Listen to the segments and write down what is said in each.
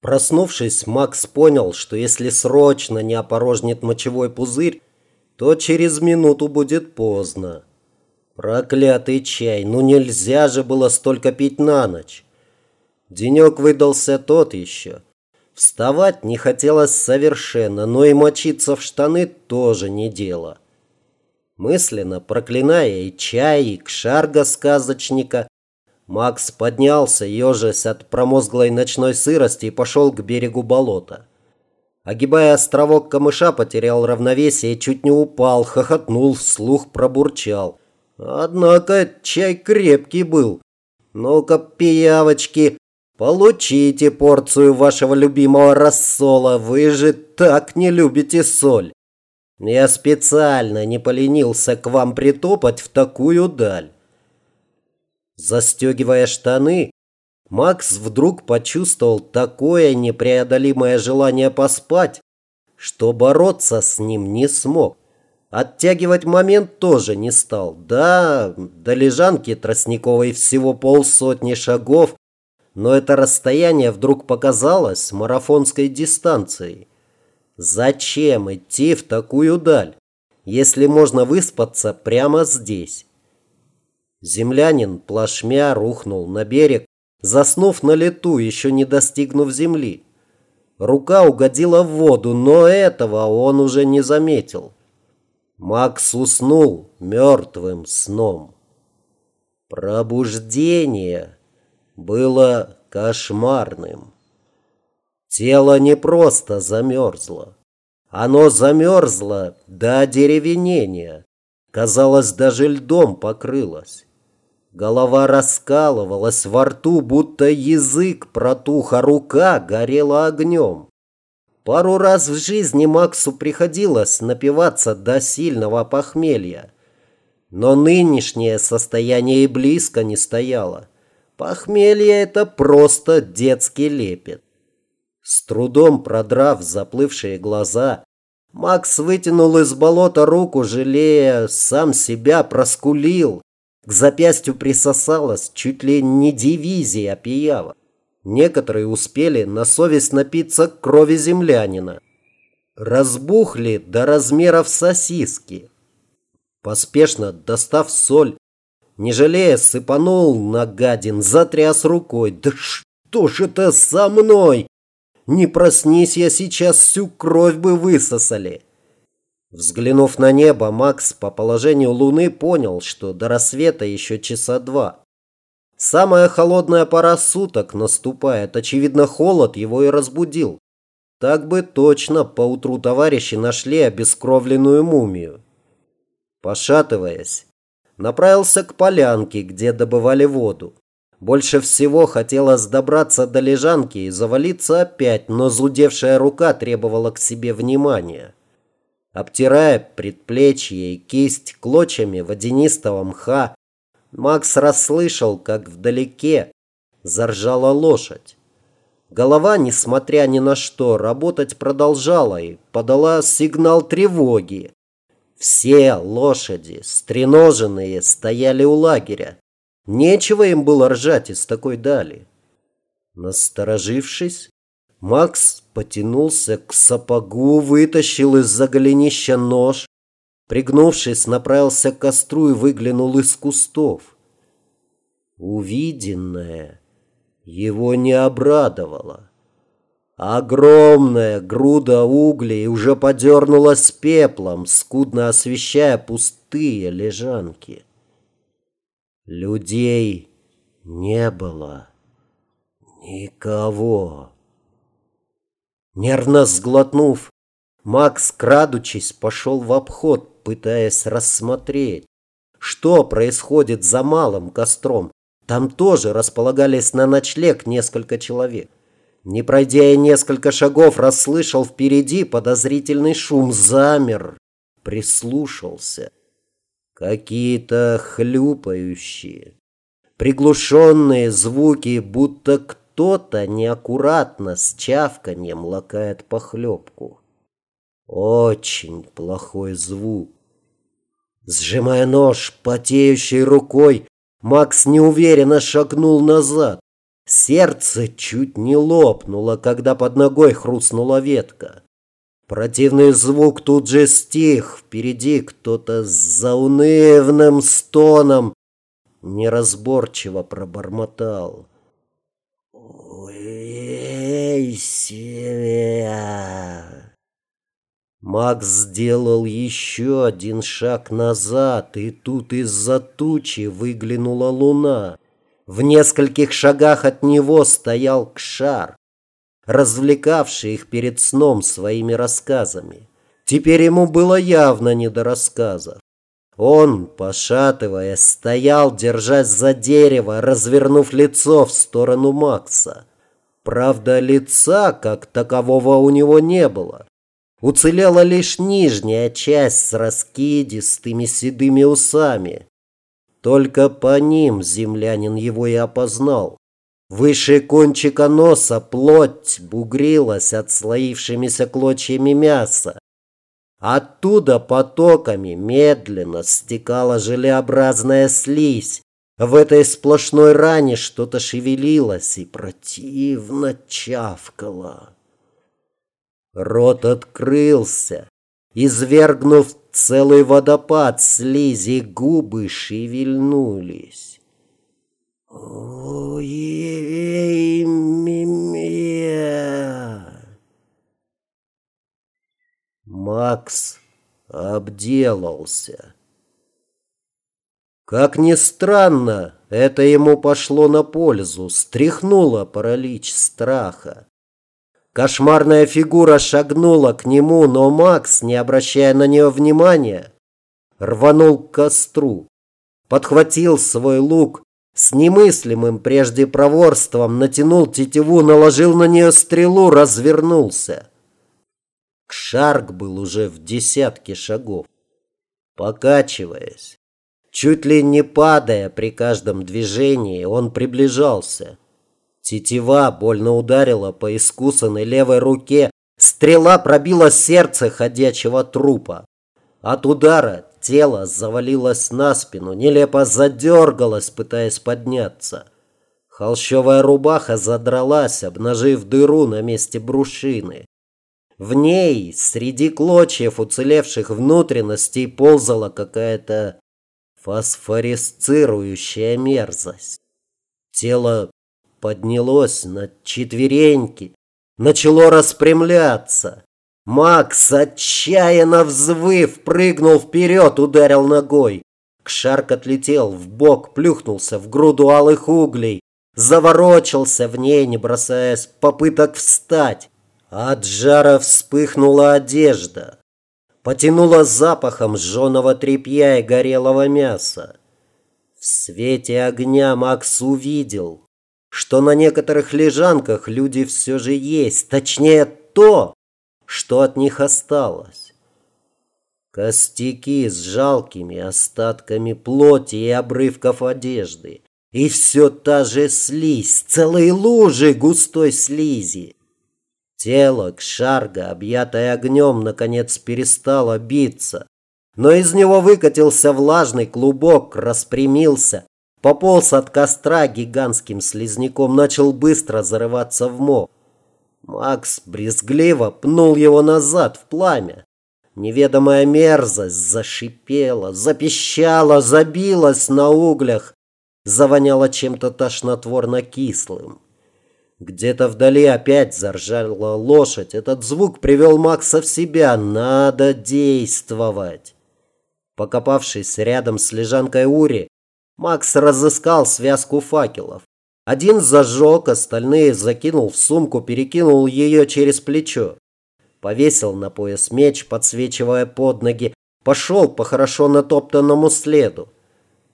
Проснувшись, Макс понял, что если срочно не опорожнит мочевой пузырь, то через минуту будет поздно. Проклятый чай, ну нельзя же было столько пить на ночь. Денек выдался тот еще. Вставать не хотелось совершенно, но и мочиться в штаны тоже не дело. Мысленно проклиная и чай, и кшарга-сказочника, Макс поднялся, ежась от промозглой ночной сырости и пошел к берегу болота. Огибая островок камыша, потерял равновесие чуть не упал, хохотнул, вслух пробурчал. Однако чай крепкий был. Ну-ка, пиявочки, получите порцию вашего любимого рассола, вы же так не любите соль. Я специально не поленился к вам притопать в такую даль. Застегивая штаны, Макс вдруг почувствовал такое непреодолимое желание поспать, что бороться с ним не смог. Оттягивать момент тоже не стал. Да, до лежанки Тростниковой всего полсотни шагов, но это расстояние вдруг показалось марафонской дистанцией. Зачем идти в такую даль, если можно выспаться прямо здесь? Землянин плашмя рухнул на берег, заснув на лету, еще не достигнув земли. Рука угодила в воду, но этого он уже не заметил. Макс уснул мертвым сном. Пробуждение было кошмарным. Тело не просто замерзло. Оно замерзло до деревенения. Казалось, даже льдом покрылось. Голова раскалывалась во рту, будто язык протух, а рука горела огнем. Пару раз в жизни Максу приходилось напиваться до сильного похмелья. Но нынешнее состояние и близко не стояло. Похмелье – это просто детский лепет. С трудом продрав заплывшие глаза, Макс вытянул из болота руку, жалея сам себя, проскулил. К запястью присосалась чуть ли не дивизия пиява. Некоторые успели на совесть напиться крови землянина. Разбухли до размеров сосиски. Поспешно достав соль, не жалея, сыпанул на гадин, затряс рукой. «Да что ж это со мной? Не проснись я сейчас, всю кровь бы высосали!» Взглянув на небо, Макс по положению луны понял, что до рассвета еще часа два. Самая холодная пора суток наступает, очевидно, холод его и разбудил. Так бы точно поутру товарищи нашли обескровленную мумию. Пошатываясь, направился к полянке, где добывали воду. Больше всего хотелось добраться до лежанки и завалиться опять, но зудевшая рука требовала к себе внимания. Обтирая предплечье и кисть клочьями водянистого мха, Макс расслышал, как вдалеке заржала лошадь. Голова, несмотря ни на что, работать продолжала и подала сигнал тревоги. Все лошади, стреноженные, стояли у лагеря. Нечего им было ржать из такой дали. Насторожившись, Макс потянулся к сапогу, вытащил из-за голенища нож, пригнувшись, направился к костру и выглянул из кустов. Увиденное его не обрадовало. Огромная груда углей уже подернулась пеплом, скудно освещая пустые лежанки. Людей не было. Никого. Нервно сглотнув, Макс, крадучись, пошел в обход, пытаясь рассмотреть, что происходит за малым костром. Там тоже располагались на ночлег несколько человек. Не пройдя и несколько шагов, расслышал впереди подозрительный шум, замер, прислушался. Какие-то хлюпающие, приглушенные звуки, будто кто кто-то неаккуратно с чавканьем лакает похлебку. Очень плохой звук. Сжимая нож потеющей рукой, Макс неуверенно шагнул назад. Сердце чуть не лопнуло, когда под ногой хрустнула ветка. Противный звук тут же стих. Впереди кто-то с заунывным стоном неразборчиво пробормотал. «Ой, себя!» Макс сделал еще один шаг назад, и тут из-за тучи выглянула луна. В нескольких шагах от него стоял Кшар, развлекавший их перед сном своими рассказами. Теперь ему было явно не до рассказов. Он, пошатываясь, стоял, держась за дерево, развернув лицо в сторону Макса. Правда, лица как такового у него не было. Уцелела лишь нижняя часть с раскидистыми седыми усами. Только по ним землянин его и опознал. Выше кончика носа плоть бугрилась отслоившимися клочьями мяса. Оттуда потоками медленно стекала желеобразная слизь. В этой сплошной ране что-то шевелилось и противно чавкало. Рот открылся, извергнув целый водопад слизи, губы шевельнулись. ой Макс обделался. Как ни странно, это ему пошло на пользу, стряхнуло паралич страха. Кошмарная фигура шагнула к нему, но Макс, не обращая на нее внимания, рванул к костру, подхватил свой лук, с немыслимым прежде проворством натянул тетиву, наложил на нее стрелу, развернулся. Кшарк был уже в десятке шагов. Покачиваясь, чуть ли не падая при каждом движении, он приближался. Тетива больно ударила по искусанной левой руке. Стрела пробила сердце ходячего трупа. От удара тело завалилось на спину, нелепо задергалось, пытаясь подняться. Холщовая рубаха задралась, обнажив дыру на месте брушины. В ней, среди клочьев уцелевших внутренностей, ползала какая-то фосфоресцирующая мерзость. Тело поднялось на четвереньки, начало распрямляться. Макс, отчаянно взвыв, прыгнул вперед, ударил ногой. Кшарк отлетел в бок, плюхнулся в груду алых углей, заворочился в ней, не бросаясь попыток встать. От жара вспыхнула одежда, потянула запахом сжженного тряпья и горелого мяса. В свете огня Макс увидел, что на некоторых лежанках люди все же есть, точнее то, что от них осталось. Костяки с жалкими остатками плоти и обрывков одежды. И все та же слизь, целые лужи густой слизи. Тело Кшарга, объятое огнем, наконец перестало биться. Но из него выкатился влажный клубок, распрямился, Пополз от костра гигантским слизняком, начал быстро зарываться в мох. Макс брезгливо пнул его назад в пламя. Неведомая мерзость зашипела, запищала, забилась на углях, завоняла чем-то тошнотворно кислым. Где-то вдали опять заржала лошадь. Этот звук привел Макса в себя. Надо действовать. Покопавшись рядом с лежанкой Ури, Макс разыскал связку факелов. Один зажег, остальные закинул в сумку, перекинул ее через плечо. Повесил на пояс меч, подсвечивая под ноги, пошел по хорошо натоптанному следу.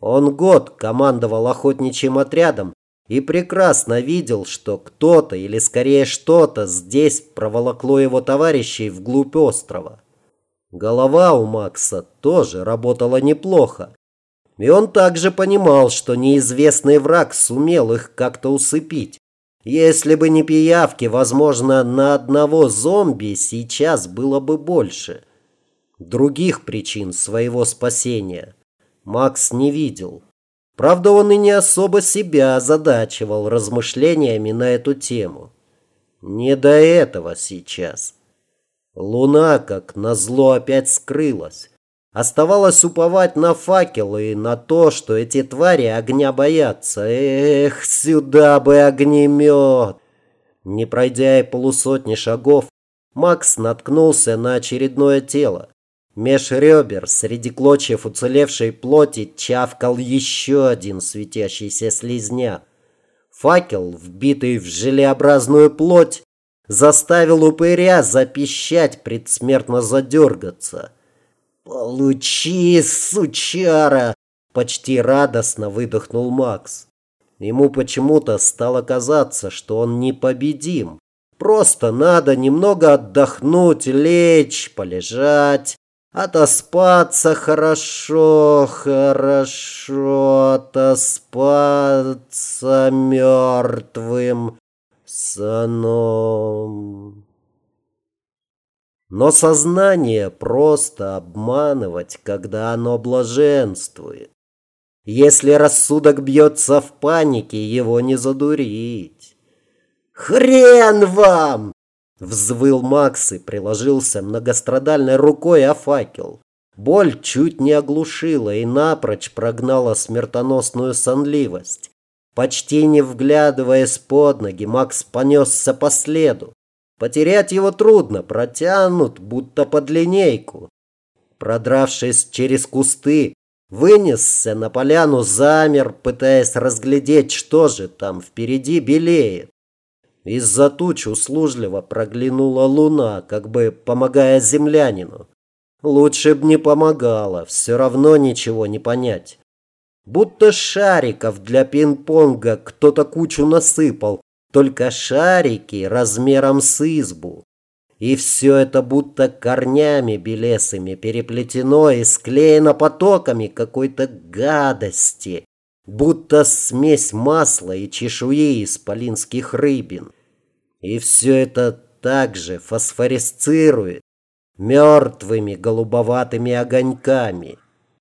Он год командовал охотничьим отрядом и прекрасно видел, что кто-то, или скорее что-то, здесь проволокло его товарищей вглубь острова. Голова у Макса тоже работала неплохо. И он также понимал, что неизвестный враг сумел их как-то усыпить. Если бы не пиявки, возможно, на одного зомби сейчас было бы больше. Других причин своего спасения Макс не видел. Правда, он и не особо себя озадачивал размышлениями на эту тему. Не до этого сейчас. Луна, как назло, опять скрылась. Оставалось уповать на факелы и на то, что эти твари огня боятся. Эх, сюда бы огнемет! Не пройдя и полусотни шагов, Макс наткнулся на очередное тело. Меж ребер, среди клочьев уцелевшей плоти, чавкал еще один светящийся слизня. Факел, вбитый в желеобразную плоть, заставил упыря запищать, предсмертно задергаться. «Получи, сучара!» – почти радостно выдохнул Макс. Ему почему-то стало казаться, что он непобедим. Просто надо немного отдохнуть, лечь, полежать, Отоспаться хорошо, хорошо, отоспаться мертвым сном. Но сознание просто обманывать, когда оно блаженствует. Если рассудок бьется в панике, его не задурить. «Хрен вам!» Взвыл Макс и приложился многострадальной рукой о факел. Боль чуть не оглушила и напрочь прогнала смертоносную сонливость. Почти не вглядываясь под ноги, Макс понесся по следу. Потерять его трудно, протянут, будто под линейку. Продравшись через кусты, вынесся на поляну, замер, пытаясь разглядеть, что же там впереди белеет. Из-за туч услужливо проглянула луна, как бы помогая землянину. Лучше б не помогала, все равно ничего не понять. Будто шариков для пинг-понга кто-то кучу насыпал, только шарики размером с избу. И все это будто корнями белесыми переплетено и склеено потоками какой-то гадости будто смесь масла и чешуи исполинских рыбин. И все это также фосфоресцирует мертвыми голубоватыми огоньками.